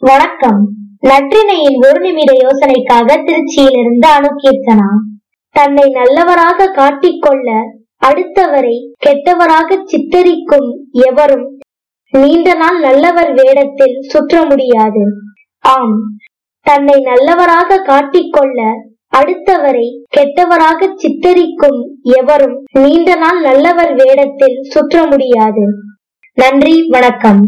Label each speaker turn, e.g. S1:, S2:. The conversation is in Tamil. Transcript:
S1: வணக்கம். நற்றினையின் ஒரு நிமிட யோசனைக்காக திருச்சியிலிருந்து அணுகீர்த்தனா தன்னை நல்லவராக காட்டிக்கொள்ள அடுத்தவரை கெட்டவராக சித்தரிக்கும் எவரும் நீண்ட நாள் நல்லவர் வேடத்தில் சுற்ற முடியாது. ஆம். தன்னை நல்லவராக காட்டிக்கொள்ள அடுத்தவரை கெட்டவராக சித்தரிக்கும் எவரும் நீண்ட நாள் நல்லவர் வேடத்தில் சுற்ற முடியாது. நன்றி வணக்கம்.